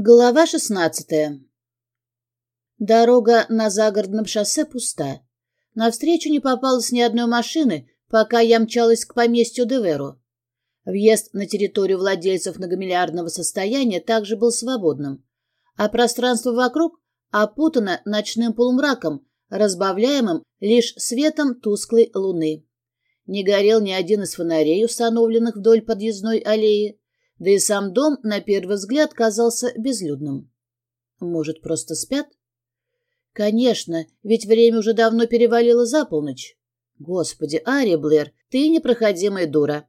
Глава шестнадцатая. Дорога на загородном шоссе пуста. Навстречу не попалось ни одной машины, пока я мчалась к поместью Деверу. Въезд на территорию владельцев многомиллиардного состояния также был свободным, а пространство вокруг опутано ночным полумраком, разбавляемым лишь светом тусклой луны. Не горел ни один из фонарей, установленных вдоль подъездной аллеи, да и сам дом, на первый взгляд, казался безлюдным. Может, просто спят? Конечно, ведь время уже давно перевалило за полночь. Господи, Ари Блэр, ты непроходимая дура.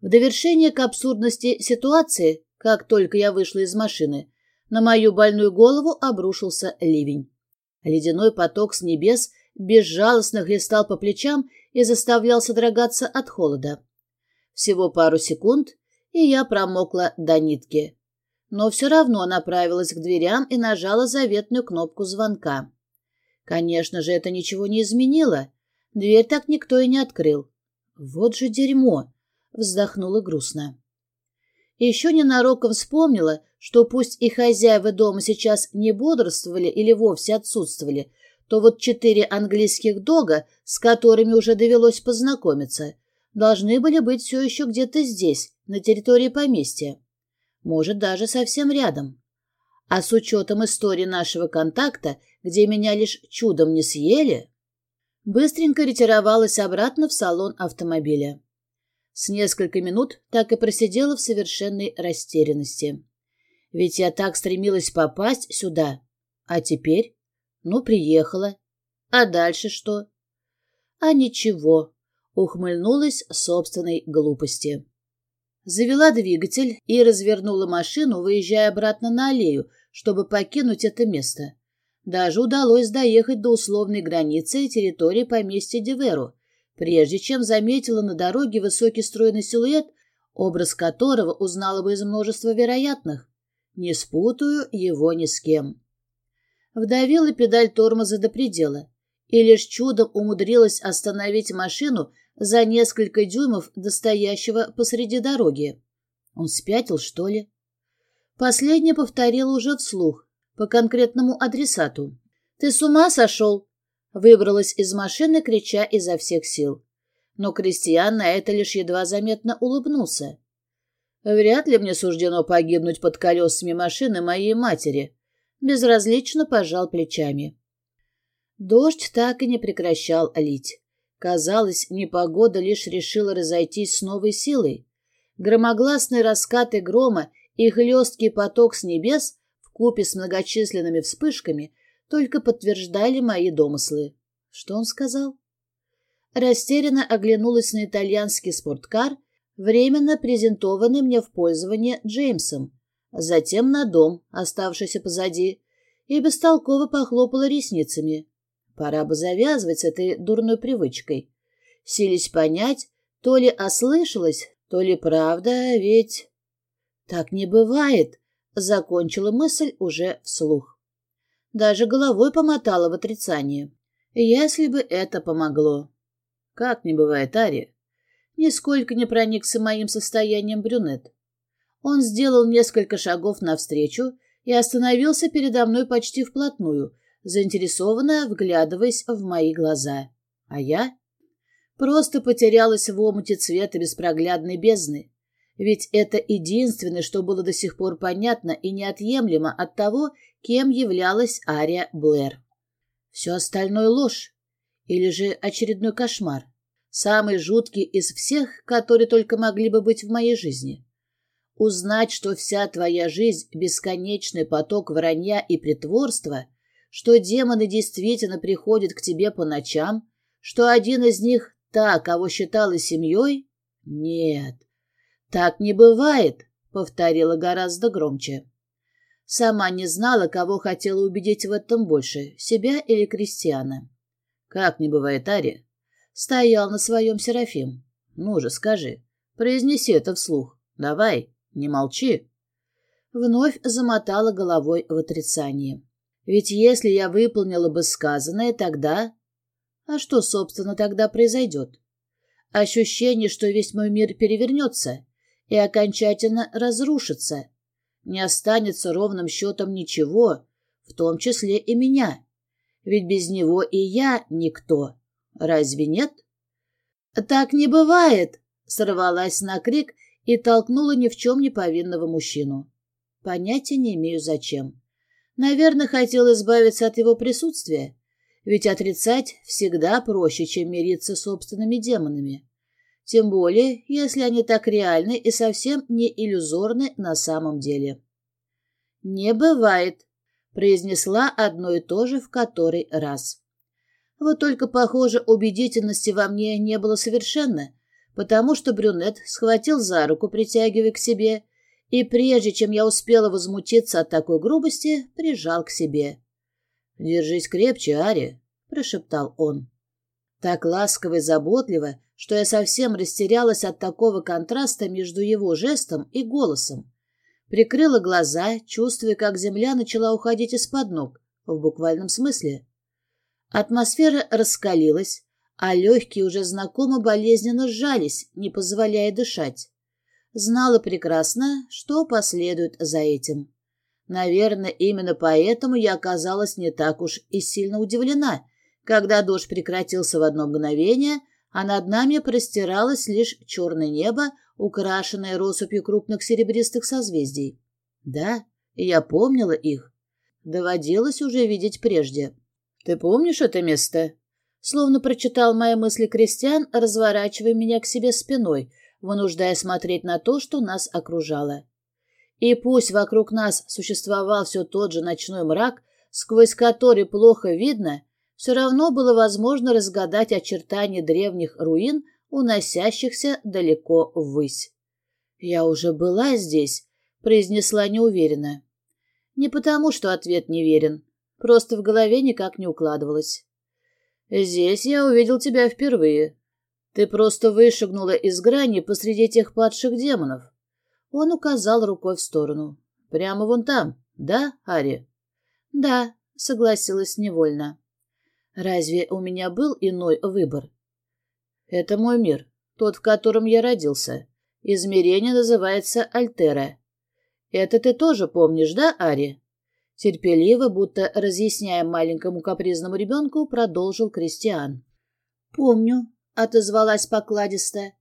В довершение к абсурдности ситуации, как только я вышла из машины, на мою больную голову обрушился ливень. Ледяной поток с небес безжалостно хлестал по плечам и заставлял содрогаться от холода. Всего пару секунд, и я промокла до нитки. Но все равно направилась к дверям и нажала заветную кнопку звонка. Конечно же, это ничего не изменило. Дверь так никто и не открыл. Вот же дерьмо! Вздохнула грустно. Еще ненароком вспомнила, что пусть и хозяева дома сейчас не бодрствовали или вовсе отсутствовали, то вот четыре английских дога, с которыми уже довелось познакомиться, должны были быть все еще где-то здесь, на территории поместья. Может, даже совсем рядом. А с учетом истории нашего контакта, где меня лишь чудом не съели, быстренько ретировалась обратно в салон автомобиля. С несколько минут так и просидела в совершенной растерянности. Ведь я так стремилась попасть сюда. А теперь? Ну, приехала. А дальше что? А ничего. Ухмыльнулась собственной глупости завела двигатель и развернула машину, выезжая обратно на аллею, чтобы покинуть это место. Даже удалось доехать до условной границы территории поместья Диверу, прежде чем заметила на дороге высокий стройный силуэт, образ которого узнала бы из множества вероятных. Не спутаю его ни с кем. Вдавила педаль тормоза до предела и лишь чудом умудрилась остановить машину за несколько дюймов до стоящего посреди дороги. Он спятил, что ли? Последнее повторила уже вслух, по конкретному адресату. «Ты с ума сошел?» Выбралась из машины, крича изо всех сил. Но Кристиан на это лишь едва заметно улыбнулся. «Вряд ли мне суждено погибнуть под колесами машины моей матери», безразлично пожал плечами. Дождь так и не прекращал лить. Казалось, непогода лишь решила разойтись с новой силой. Громогласные раскаты грома и хлесткий поток с небес вкупе с многочисленными вспышками только подтверждали мои домыслы. Что он сказал? Растерянно оглянулась на итальянский спорткар, временно презентованный мне в пользование Джеймсом, затем на дом, оставшийся позади, и бестолково похлопала ресницами. Пора бы завязывать с этой дурной привычкой. Сились понять, то ли ослышалась, то ли правда, ведь... Так не бывает, закончила мысль уже вслух. Даже головой помотала в отрицание. Если бы это помогло. Как не бывает, Ари? Нисколько не проникся моим состоянием брюнет. Он сделал несколько шагов навстречу и остановился передо мной почти вплотную, заинтересованно вглядываясь в мои глаза. А я просто потерялась в омуте цвета беспроглядной бездны. Ведь это единственное, что было до сих пор понятно и неотъемлемо от того, кем являлась Ария Блэр. Все остальное ложь. Или же очередной кошмар. Самый жуткий из всех, которые только могли бы быть в моей жизни. Узнать, что вся твоя жизнь — бесконечный поток вранья и притворства — что демоны действительно приходят к тебе по ночам, что один из них — та, кого считала семьей? Нет, так не бывает, — повторила гораздо громче. Сама не знала, кого хотела убедить в этом больше, себя или Кристиана. Как не бывает, Ари? Стоял на своем Серафим. Ну же, скажи, произнеси это вслух. Давай, не молчи. Вновь замотала головой в отрицании. Ведь если я выполнила бы сказанное, тогда... А что, собственно, тогда произойдет? Ощущение, что весь мой мир перевернется и окончательно разрушится. Не останется ровным счетом ничего, в том числе и меня. Ведь без него и я никто. Разве нет? «Так не бывает!» — сорвалась на крик и толкнула ни в чем не повинного мужчину. Понятия не имею зачем. Наверное, хотел избавиться от его присутствия, ведь отрицать всегда проще, чем мириться с собственными демонами. Тем более, если они так реальны и совсем не иллюзорны на самом деле. «Не бывает», — произнесла одно и то же в который раз. Вот только, похоже, убедительности во мне не было совершенно, потому что брюнет схватил за руку, притягивая к себе, и прежде чем я успела возмутиться от такой грубости, прижал к себе. «Держись крепче, Ари», — прошептал он. Так ласково и заботливо, что я совсем растерялась от такого контраста между его жестом и голосом. Прикрыла глаза, чувствуя, как земля начала уходить из-под ног, в буквальном смысле. Атмосфера раскалилась, а легкие уже знакомо болезненно сжались, не позволяя дышать. Знала прекрасно, что последует за этим. Наверное, именно поэтому я оказалась не так уж и сильно удивлена, когда дождь прекратился в одно мгновение, а над нами простиралось лишь черное небо, украшенное россыпью крупных серебристых созвездий. Да, я помнила их. Доводилось уже видеть прежде. «Ты помнишь это место?» Словно прочитал мои мысли крестьян, разворачивая меня к себе спиной, вынуждая смотреть на то, что нас окружало. И пусть вокруг нас существовал все тот же ночной мрак, сквозь который плохо видно, все равно было возможно разгадать очертания древних руин, уносящихся далеко ввысь. «Я уже была здесь», — произнесла неуверенно. Не потому, что ответ неверен, просто в голове никак не укладывалось. «Здесь я увидел тебя впервые. Ты просто вышагнула из грани посреди тех падших демонов». Он указал рукой в сторону. «Прямо вон там, да, Ари?» «Да», — согласилась невольно. Разве у меня был иной выбор? Это мой мир, тот, в котором я родился. Измерение называется Альтера. Это ты тоже помнишь, да, Ари? Терпеливо, будто разъясняя маленькому капризному ребенку, продолжил Кристиан. «Помню», — отозвалась покладисто.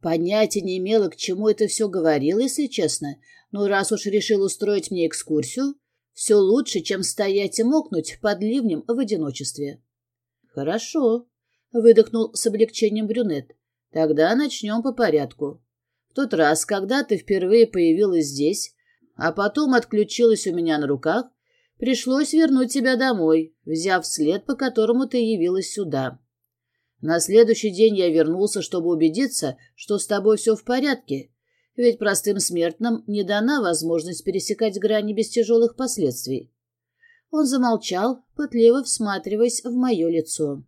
Понятия не имела, к чему это все говорил, если честно, но раз уж решил устроить мне экскурсию, все лучше, чем стоять и мокнуть под ливнем в одиночестве. «Хорошо», — выдохнул с облегчением брюнет. «Тогда начнем по порядку. В тот раз, когда ты впервые появилась здесь, а потом отключилась у меня на руках, пришлось вернуть тебя домой, взяв след, по которому ты явилась сюда. На следующий день я вернулся, чтобы убедиться, что с тобой все в порядке, ведь простым смертным не дана возможность пересекать грани без тяжелых последствий. Он замолчал, пытливо всматриваясь в мое лицо.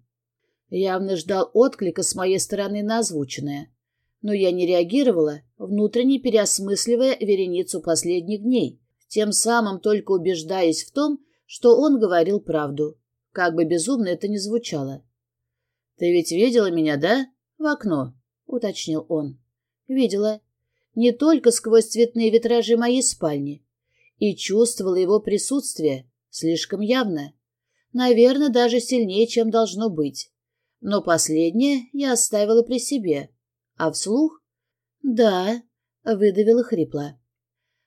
Явно ждал отклика с моей стороны на озвученное. Но я не реагировала, внутренне переосмысливая вереницу последних дней, тем самым только убеждаясь в том, что он говорил правду, как бы безумно это ни звучало. «Ты ведь видела меня, да? В окно?» — уточнил он. «Видела. Не только сквозь цветные витражи моей спальни. И чувствовала его присутствие, Слишком явно. Наверное, даже сильнее, чем должно быть. Но последнее я оставила при себе. А вслух? Да, выдавила хрипло.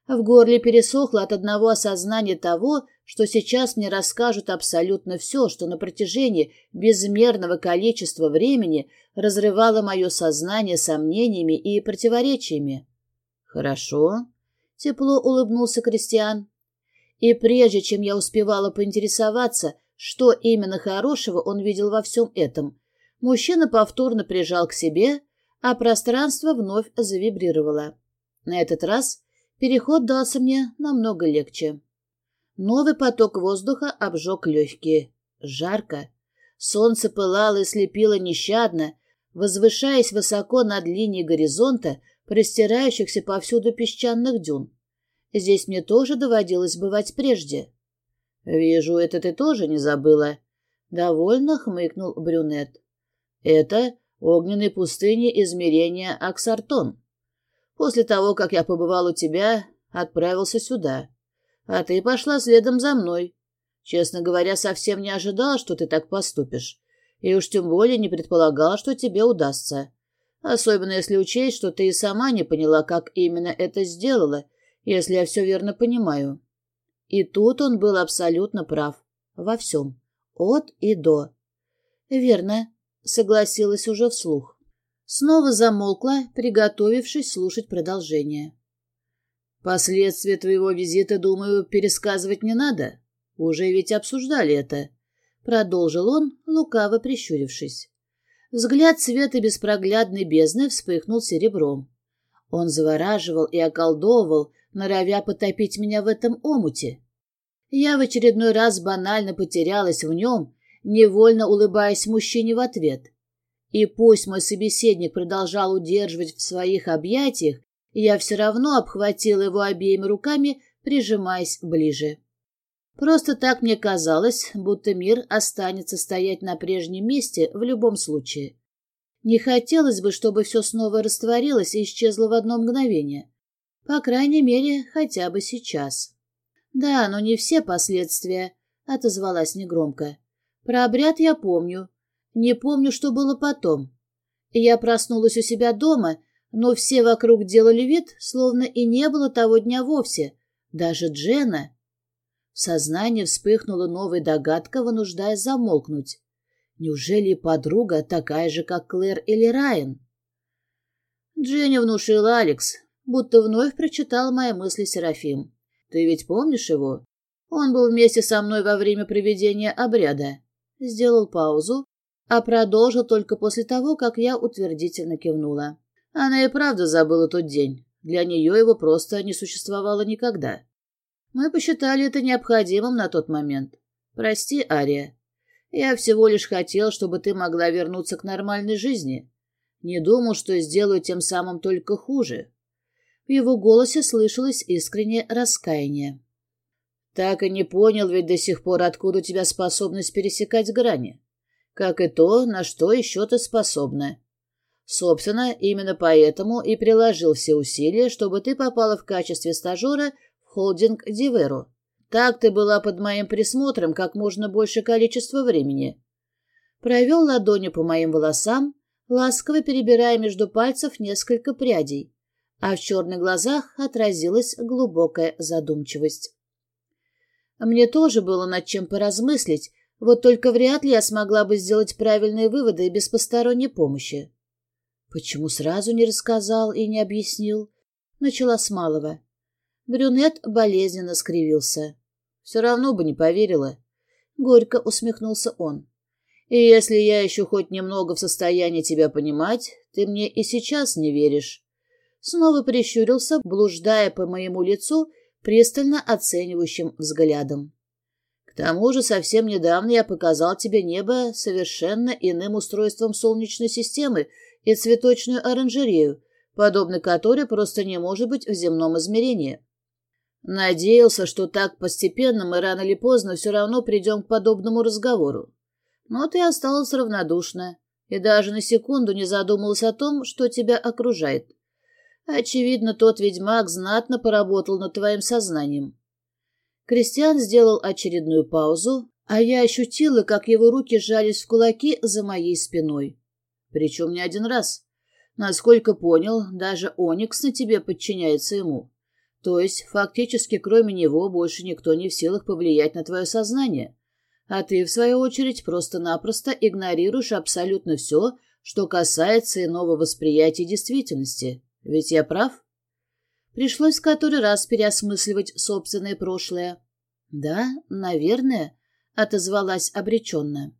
В горле пересохло от одного осознания того, что сейчас мне расскажут абсолютно все, что на протяжении безмерного количества времени разрывало мое сознание сомнениями и противоречиями. «Хорошо», — тепло улыбнулся Кристиан. И прежде чем я успевала поинтересоваться, что именно хорошего он видел во всем этом, мужчина повторно прижал к себе, а пространство вновь завибрировало. На этот раз переход дался мне намного легче. Новый поток воздуха обжег легкие. Жарко. Солнце пылало и слепило нещадно, возвышаясь высоко над линией горизонта, простирающихся повсюду песчаных дюн. Здесь мне тоже доводилось бывать прежде. — Вижу, это ты тоже не забыла. Довольно хмыкнул брюнет. — Это огненные пустыни измерения Аксартон. После того, как я побывал у тебя, отправился сюда. А ты пошла следом за мной. Честно говоря, совсем не ожидала, что ты так поступишь. И уж тем более не предполагала, что тебе удастся. Особенно если учесть, что ты и сама не поняла, как именно это сделала, если я все верно понимаю. И тут он был абсолютно прав. Во всем. От и до. Верно, согласилась уже вслух. Снова замолкла, приготовившись слушать продолжение. Последствия твоего визита, думаю, пересказывать не надо. Уже ведь обсуждали это. Продолжил он, лукаво прищурившись. Взгляд света беспроглядной бездны вспыхнул серебром. Он завораживал и околдовывал, норовя потопить меня в этом омуте. Я в очередной раз банально потерялась в нем, невольно улыбаясь мужчине в ответ. И пусть мой собеседник продолжал удерживать в своих объятиях, я все равно обхватила его обеими руками, прижимаясь ближе. Просто так мне казалось, будто мир останется стоять на прежнем месте в любом случае. Не хотелось бы, чтобы все снова растворилось и исчезло в одно мгновение. По крайней мере, хотя бы сейчас. «Да, но не все последствия», — отозвалась негромко. «Про обряд я помню. Не помню, что было потом. Я проснулась у себя дома, но все вокруг делали вид, словно и не было того дня вовсе. Даже Джена. В сознании вспыхнула новая догадка, вынуждая замолкнуть. Неужели подруга такая же, как Клэр или Райан? Дженни внушила Алекс, будто вновь прочитал мои мысли Серафим. Ты ведь помнишь его? Он был вместе со мной во время проведения обряда. Сделал паузу, а продолжил только после того, как я утвердительно кивнула. Она и правда забыла тот день. Для нее его просто не существовало никогда. Мы посчитали это необходимым на тот момент. Прости, Ария. Я всего лишь хотел, чтобы ты могла вернуться к нормальной жизни. Не думал, что сделаю тем самым только хуже. В его голосе слышалось искреннее раскаяние. Так и не понял ведь до сих пор, откуда у тебя способность пересекать грани. Как и то, на что еще ты способна. Собственно, именно поэтому и приложил все усилия, чтобы ты попала в качестве стажера в холдинг Диверу. Так ты была под моим присмотром как можно больше количества времени. Провел ладонью по моим волосам, ласково перебирая между пальцев несколько прядей, а в черных глазах отразилась глубокая задумчивость. Мне тоже было над чем поразмыслить, вот только вряд ли я смогла бы сделать правильные выводы без посторонней помощи. Почему сразу не рассказал и не объяснил? Начала с малого. Брюнет болезненно скривился. Все равно бы не поверила. Горько усмехнулся он. И если я еще хоть немного в состоянии тебя понимать, ты мне и сейчас не веришь. Снова прищурился, блуждая по моему лицу пристально оценивающим взглядом. К тому же совсем недавно я показал тебе небо совершенно иным устройством Солнечной системы и цветочную оранжерею, подобной которой просто не может быть в земном измерении. Надеялся, что так постепенно мы рано или поздно все равно придем к подобному разговору. Но ты осталась равнодушна и даже на секунду не задумалась о том, что тебя окружает. Очевидно, тот ведьмак знатно поработал над твоим сознанием. Кристиан сделал очередную паузу, а я ощутила, как его руки сжались в кулаки за моей спиной. Причем не один раз. Насколько понял, даже Оникс на тебе подчиняется ему. То есть, фактически, кроме него, больше никто не в силах повлиять на твое сознание. А ты, в свою очередь, просто-напросто игнорируешь абсолютно все, что касается иного восприятия действительности. Ведь я прав? Пришлось в который раз переосмысливать собственное прошлое. «Да, наверное», — отозвалась обреченно.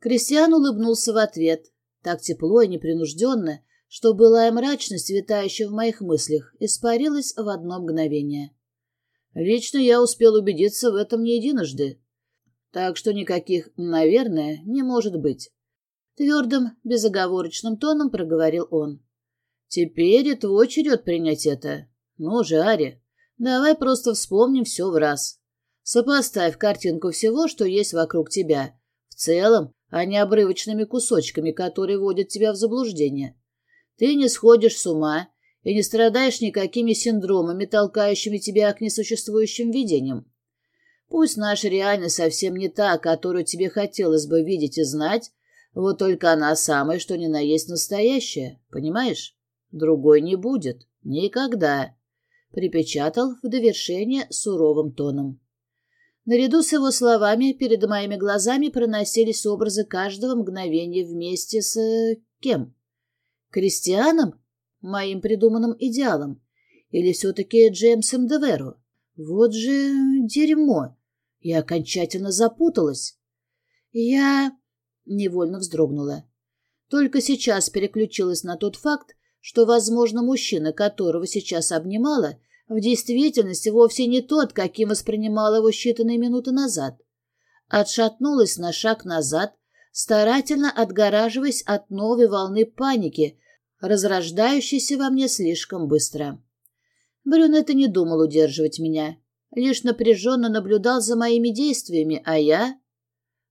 Кристиан улыбнулся в ответ, так тепло и непринужденно, что былая мрачность, витающая в моих мыслях, испарилась в одно мгновение. Лично я успел убедиться в этом не единожды. Так что никаких «наверное» не может быть. Твердым, безоговорочным тоном проговорил он. Теперь и твой черед принять это. Ну же, Ари, давай просто вспомним все в раз. Сопоставь картинку всего, что есть вокруг тебя. В целом, а не обрывочными кусочками, которые вводят тебя в заблуждение. Ты не сходишь с ума и не страдаешь никакими синдромами, толкающими тебя к несуществующим видениям. Пусть наша реальность совсем не та, которую тебе хотелось бы видеть и знать, вот только она самая, что ни на есть настоящая, понимаешь? Другой не будет. Никогда. Припечатал в довершение суровым тоном. Наряду с его словами перед моими глазами проносились образы каждого мгновения вместе с... Э, кем? Кристианом? Моим придуманным идеалом? Или все-таки Джеймсом Деверу? Вот же дерьмо! Я окончательно запуталась. Я невольно вздрогнула. Только сейчас переключилась на тот факт, что, возможно, мужчина, которого сейчас обнимала, в действительности вовсе не тот, каким воспринимала его считанные минуты назад. Отшатнулась на шаг назад, старательно отгораживаясь от новой волны паники, разрождающейся во мне слишком быстро. Брюнет и не думал удерживать меня, лишь напряженно наблюдал за моими действиями, а я...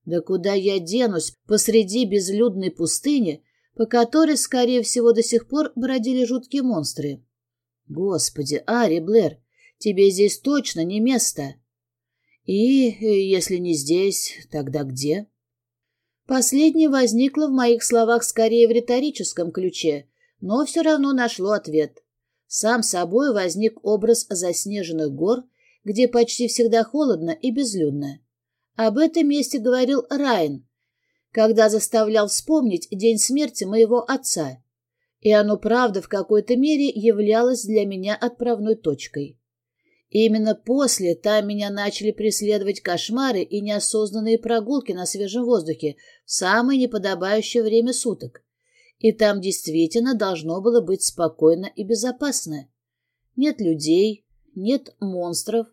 Да куда я денусь посреди безлюдной пустыни, по которой, скорее всего, до сих пор бродили жуткие монстры? Господи, Ари Блэр, тебе здесь точно не место. И, э, если не здесь, тогда где? Последнее возникло в моих словах скорее в риторическом ключе, но все равно нашло ответ. Сам собой возник образ заснеженных гор, где почти всегда холодно и безлюдно. Об этом месте говорил Райан, когда заставлял вспомнить день смерти моего отца и оно, правда, в какой-то мере являлось для меня отправной точкой. И именно после там меня начали преследовать кошмары и неосознанные прогулки на свежем воздухе в самое неподобающее время суток. И там действительно должно было быть спокойно и безопасно. Нет людей, нет монстров,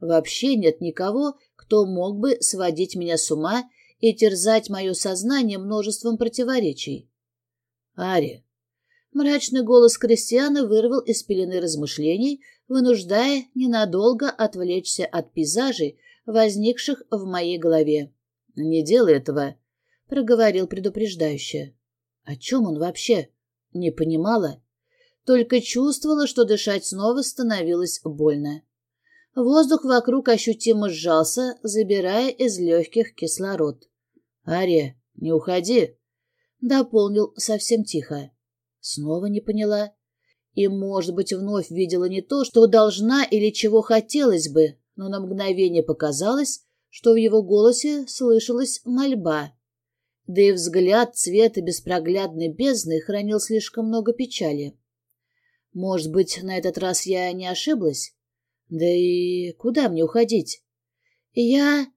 вообще нет никого, кто мог бы сводить меня с ума и терзать мое сознание множеством противоречий. Ари, Мрачный голос Кристиана вырвал из пелены размышлений, вынуждая ненадолго отвлечься от пейзажей, возникших в моей голове. «Не делай этого», — проговорил предупреждающе. «О чем он вообще?» Не понимала. Только чувствовала, что дышать снова становилось больно. Воздух вокруг ощутимо сжался, забирая из легких кислород. «Ария, не уходи!» — дополнил совсем тихо. Снова не поняла. И, может быть, вновь видела не то, что должна или чего хотелось бы, но на мгновение показалось, что в его голосе слышалась мольба. Да и взгляд цвета беспроглядной бездны хранил слишком много печали. Может быть, на этот раз я не ошиблась? Да и куда мне уходить? Я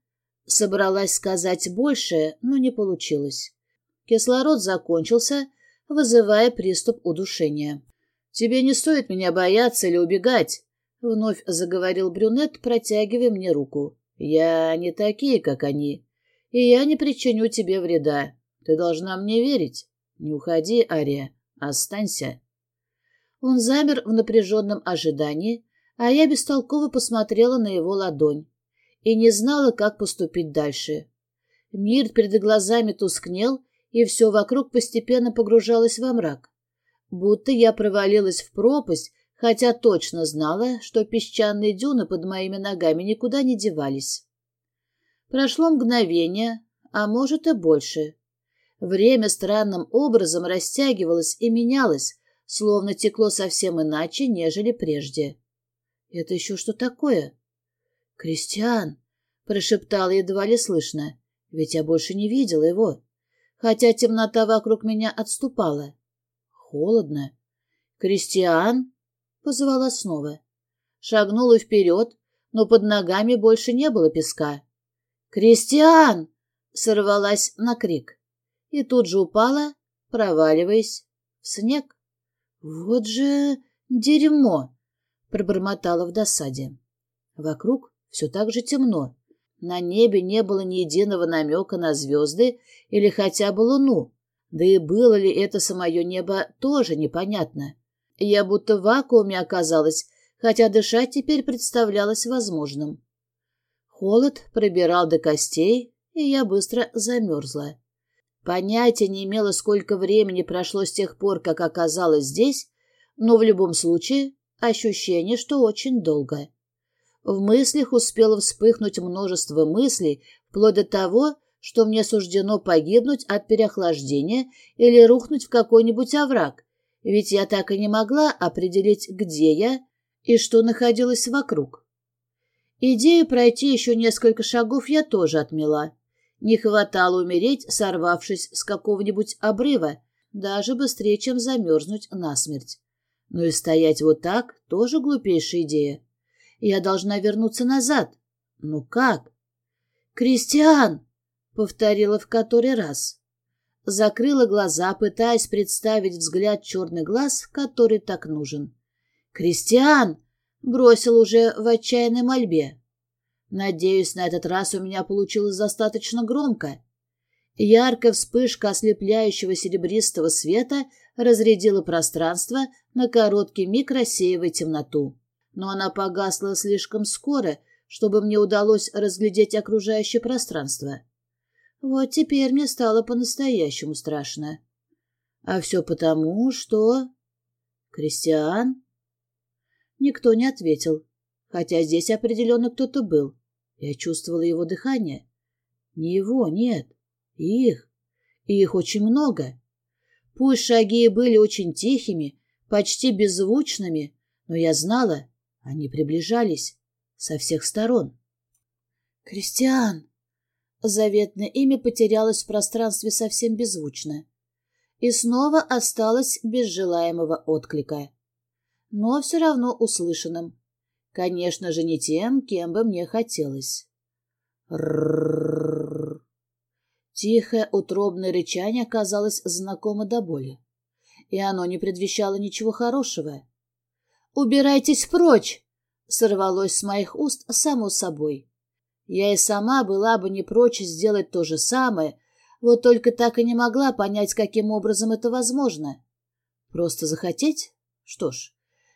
собралась сказать больше, но не получилось. Кислород закончился, вызывая приступ удушения. «Тебе не стоит меня бояться или убегать», — вновь заговорил брюнет, протягивая мне руку. «Я не такие, как они, и я не причиню тебе вреда. Ты должна мне верить. Не уходи, Ария, останься». Он замер в напряженном ожидании, а я бестолково посмотрела на его ладонь и не знала, как поступить дальше. Мир перед глазами тускнел, и все вокруг постепенно погружалось во мрак. Будто я провалилась в пропасть, хотя точно знала, что песчаные дюны под моими ногами никуда не девались. Прошло мгновение, а может и больше. Время странным образом растягивалось и менялось, словно текло совсем иначе, нежели прежде. «Это еще что такое?» «Кристиан!» — прошептала едва ли слышно, ведь я больше не видела его хотя темнота вокруг меня отступала. Холодно. «Кристиан?» — позвала снова. Шагнула вперед, но под ногами больше не было песка. «Кристиан!» — сорвалась на крик. И тут же упала, проваливаясь в снег. «Вот же дерьмо!» — пробормотала в досаде. Вокруг все так же темно. На небе не было ни единого намека на звезды или хотя бы луну, да и было ли это самое небо, тоже непонятно. Я будто в вакууме оказалась, хотя дышать теперь представлялось возможным. Холод пробирал до костей, и я быстро замерзла. Понятия не имела, сколько времени прошло с тех пор, как оказалась здесь, Но в любом случае ощущение, что очень долго. В мыслях успело вспыхнуть множество мыслей, вплоть до того, что мне суждено погибнуть от переохлаждения или рухнуть в какой-нибудь овраг, ведь я так и не могла определить, где я и что находилось вокруг. Идею пройти еще несколько шагов я тоже отмела. Не хватало умереть, сорвавшись с какого-нибудь обрыва, даже быстрее, чем замерзнуть насмерть. Но и стоять вот так — тоже глупейшая идея. Я должна вернуться назад. Ну как? «Кристиан!» — повторила в который раз. Закрыла глаза, пытаясь представить взгляд черный глаз, который так нужен. «Кристиан!» — бросил уже в отчаянной мольбе. Надеюсь, на этот раз у меня получилось достаточно громко. Яркая вспышка ослепляющего серебристого света разрядила пространство на короткий миг, рассеивая темноту. Но она погасла слишком скоро, чтобы мне удалось разглядеть окружающее пространство. Вот теперь мне стало по-настоящему страшно. А все потому, что... Кристиан? Никто не ответил, хотя здесь определенно кто-то был. Я чувствовала его дыхание. Не его, нет. Их. И их очень много. Пусть шаги были очень тихими, почти беззвучными, но я знала, они приближались со всех сторон. «Кристиан!» Заветное имя потерялось в пространстве совсем беззвучно и снова осталось без желаемого отклика. Но все равно услышанным. Конечно же, не тем, кем бы мне хотелось. Ррррррр. Тихое утробное рычание оказалось знакомо до боли, и оно не предвещало ничего хорошего. «Убирайтесь прочь!» — сорвалось с моих уст само собой. Я и сама была бы не прочь сделать то же самое, вот только так и не могла понять, каким образом это возможно. Просто захотеть? Что ж,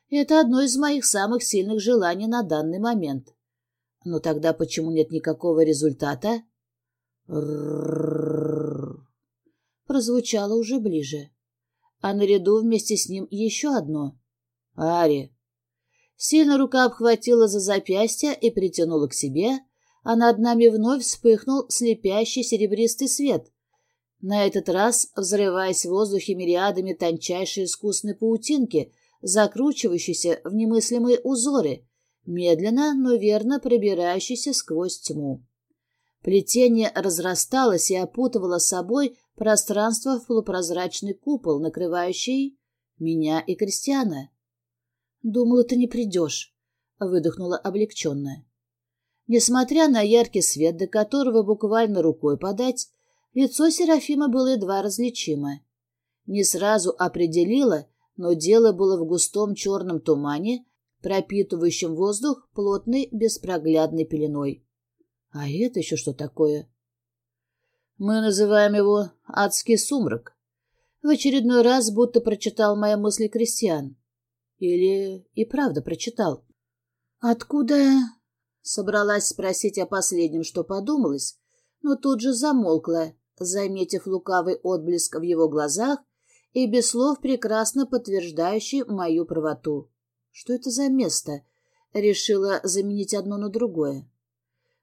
это одно из моих самых сильных желаний на данный момент. Но тогда почему нет никакого результата? Прозвучало уже ближе. А наряду вместе с ним еще одно. Ари. Сильно рука обхватила за запястье и притянула к себе, а над нами вновь вспыхнул слепящий серебристый свет. На этот раз взрываясь в воздухе мириадами тончайшей искусной паутинки — закручивающийся в немыслимые узоры, медленно, но верно пробирающийся сквозь тьму. Плетение разрасталось и опутывало собой пространство в полупрозрачный купол, накрывающий меня и Кристиана. «Думала, ты не придешь», — выдохнула облегченная. Несмотря на яркий свет, до которого буквально рукой подать, лицо Серафима было едва различимо. Не сразу определила, но дело было в густом черном тумане, пропитывающем воздух плотной беспроглядной пеленой. А это еще что такое? Мы называем его «адский сумрак». В очередной раз будто прочитал мои мысли крестьян. Или и правда прочитал. «Откуда...» — собралась спросить о последнем, что подумалось, но тут же замолкла, заметив лукавый отблеск в его глазах и без слов прекрасно подтверждающий мою правоту. Что это за место? Решила заменить одно на другое.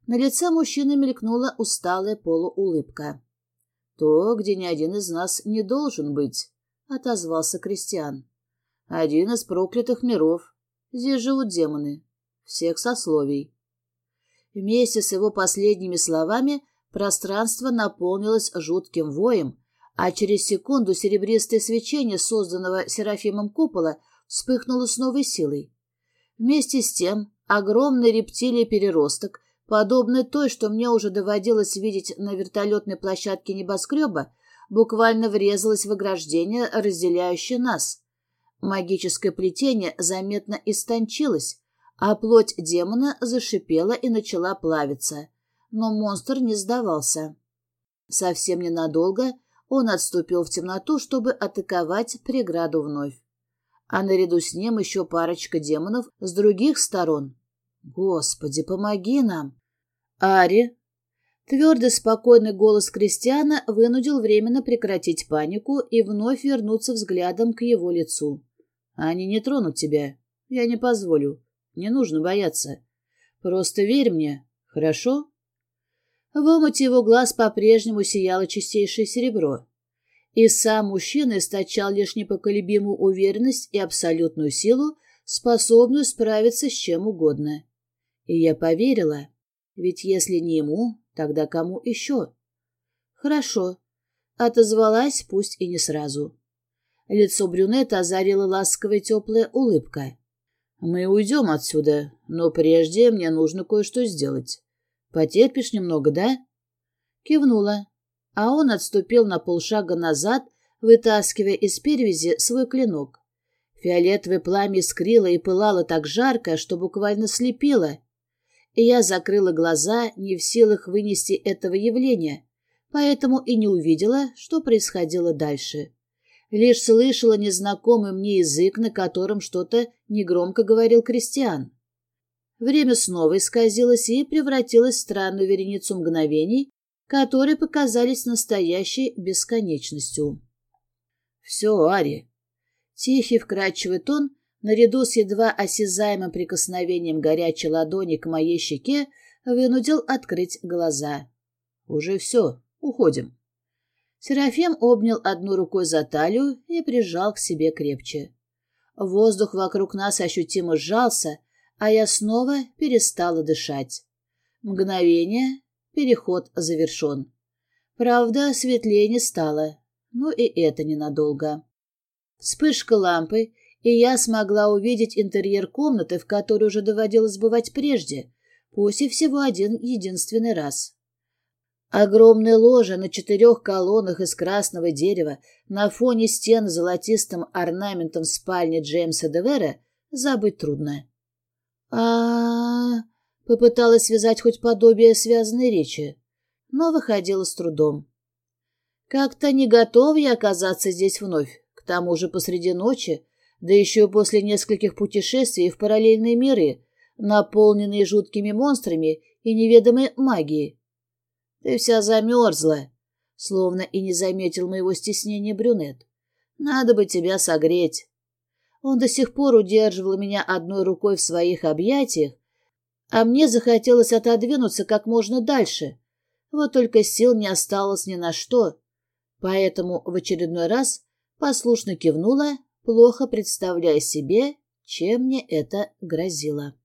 На лице мужчины мелькнула усталая полуулыбка. «То, где ни один из нас не должен быть», — отозвался Кристиан. «Один из проклятых миров. Здесь живут демоны. Всех сословий». Вместе с его последними словами пространство наполнилось жутким воем, а через секунду серебристое свечение, созданного Серафимом купола, вспыхнуло с новой силой. Вместе с тем огромный рептилия-переросток, подобный той, что мне уже доводилось видеть на вертолетной площадке небоскреба, буквально врезалась в ограждение, разделяющее нас. Магическое плетение заметно истончилось, а плоть демона зашипела и начала плавиться. Но монстр не сдавался. Совсем ненадолго — он отступил в темноту, чтобы атаковать преграду вновь. А наряду с ним еще парочка демонов с других сторон. Господи, помоги нам! Ари! Твердый, спокойный голос Кристиана вынудил временно прекратить панику и вновь вернуться взглядом к его лицу. Они не тронут тебя. Я не позволю. Не нужно бояться. Просто верь мне, хорошо?» В омуте его глаз по-прежнему сияло чистейшее серебро. И сам мужчина источал лишь непоколебимую уверенность и абсолютную силу, способную справиться с чем угодно. И я поверила, ведь если не ему, тогда кому еще? Хорошо, отозвалась, пусть и не сразу. Лицо брюнета озарила ласковая теплая улыбка. «Мы уйдем отсюда, но прежде мне нужно кое-что сделать. Потерпишь немного, да?» Кивнула, а он отступил на полшага назад, вытаскивая из перевязи свой клинок. Фиолетовое пламя искрило и пылало так жарко, что буквально слепило. И я закрыла глаза, не в силах вынести этого явления, поэтому и не увидела, что происходило дальше. Лишь слышала незнакомый мне язык, на котором что-то негромко говорил Кристиан. Время снова исказилось и превратилось в странную вереницу мгновений, которые показались настоящей бесконечностью. «Все, Ари!» Тихий вкрадчивый тон, наряду с едва осязаемым прикосновением горячей ладони к моей щеке, вынудил открыть глаза. «Уже все, уходим». Серафим обнял одной рукой за талию и прижал к себе крепче. Воздух вокруг нас ощутимо сжался, а я снова перестала дышать. Мгновение, переход завершен. Правда, светлее не стало, но и это ненадолго. Вспышка лампы, и я смогла увидеть интерьер комнаты, в которой уже доводилось бывать прежде, пусть и всего один единственный раз. Огромное ложе на четырех колоннах из красного дерева на фоне стен с золотистым орнаментом спальни Джеймса Девера забыть трудно. а, попыталась связать хоть подобие связанной речи, но выходила с трудом. Как-то не готов я оказаться здесь вновь, к тому же посреди ночи, да еще после нескольких путешествий в параллельные миры, наполненные жуткими монстрами и неведомой магией. Ты вся замерзла, словно и не заметил моего стеснения брюнет. Надо бы тебя согреть. Он до сих пор удерживал меня одной рукой в своих объятиях, а мне захотелось отодвинуться как можно дальше. Вот только сил не осталось ни на что. Поэтому в очередной раз послушно кивнула, плохо представляя себе, чем мне это грозило.